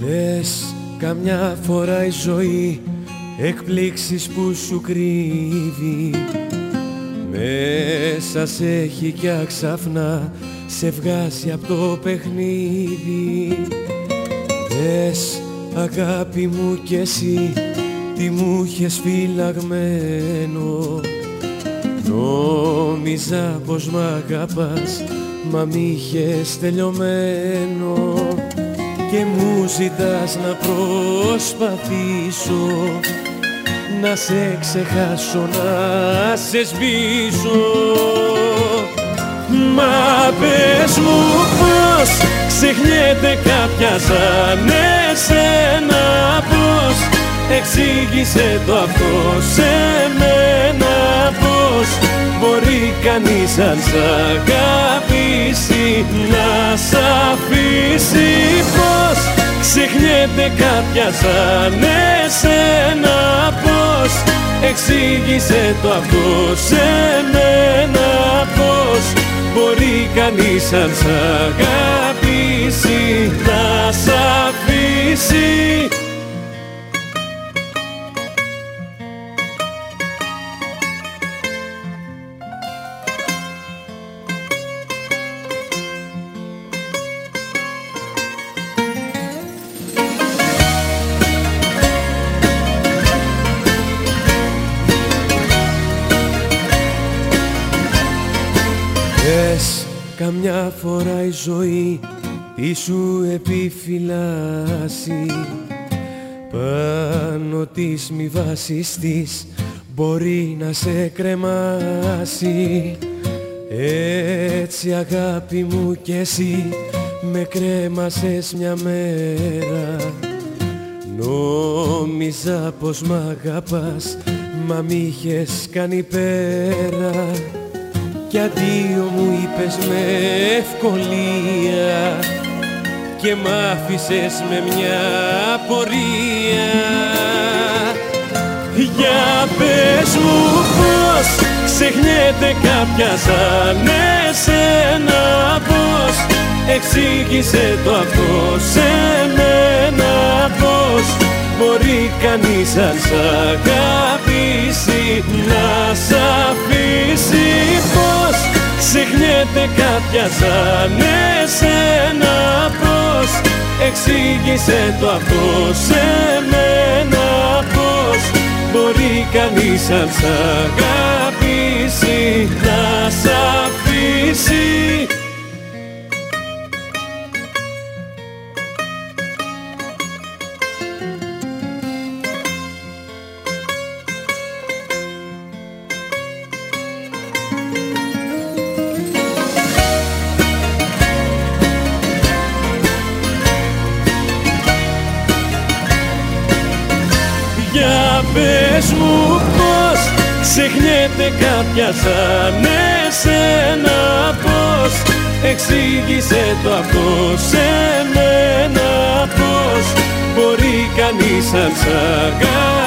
Δες καμιά φορά η ζωή εκπλήξεις που σου κρύβει. Μέσα σε έχει κι αξαφνά σε βγάζει από το παιχνίδι. Δες αγάπη μου κι εσύ τι μου είχες φυλαγμένο. Νόμιζα πως μ' αγαπάς μα μ' είχες τελειωμένο και μου ζητάς να προσπαθήσω να σε ξεχάσω, να σε σβήσω. Μα πες μου πως ξεχνιέται κάποια σαν εσένα πως εξήγησε το αυτό σε μένα πως μπορεί κανείς αν σ' αγαπήσει να σ' αφήσει. πως ξεχνιέται κάποια σαν εσένα. Πως εξήγησε το αυτό σε μένα; Πως μπορεί κανείς αν σ' αγαπήσει να σ' αφήσει Καμιά φορά η ζωή τι σου επιφυλάσσει. Πάνω της μη βάσης της μπορεί να σε κρεμάσει. Έτσι αγάπη μου κι εσύ με κρέμασες μια μέρα. Νόμιζα πως μ' αγαπάς μα μ' είχες κάνει πέρα κι αντίο μου είπες με ευκολία και μ' άφησες με μια πορεία Για πες μου πως ξεχνιέται κάποια σαν εσένα πως εξήγησε το αυτό σε μένα πως μπορεί κανείς αν σ' αγαπήσει να σ' Ξεχνιέται κάποια σαν εσένα πως Εξήγησε το αυτό σε μένα πως Μπορεί κανείς αν σ' αγαπήσει πες μου πως ξεχνιέται κάποια σαν εσένα πως εξήγησε το αυτό σε μένα πως μπορεί κανείς αν σ'